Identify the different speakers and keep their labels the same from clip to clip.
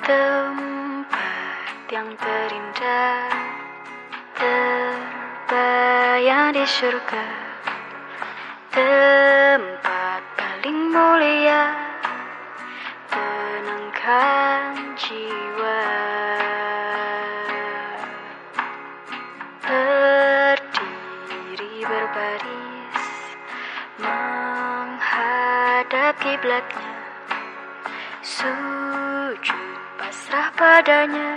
Speaker 1: Tempat yang terindah Terbayang di surga. Tempat paling mulia Tenangkan jiwa. Berdiri berbaris Menghadap kiblatnya Sujud Pasrah padanya,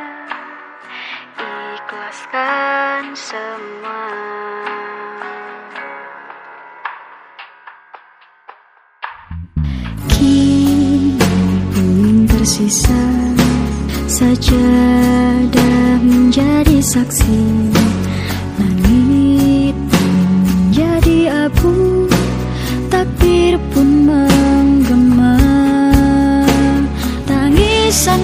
Speaker 1: ikhlaskan semua.
Speaker 2: Kini pun tersisa sajadah menjadi saksi. Langit menjadi abu takbir pun menggema. Tangisan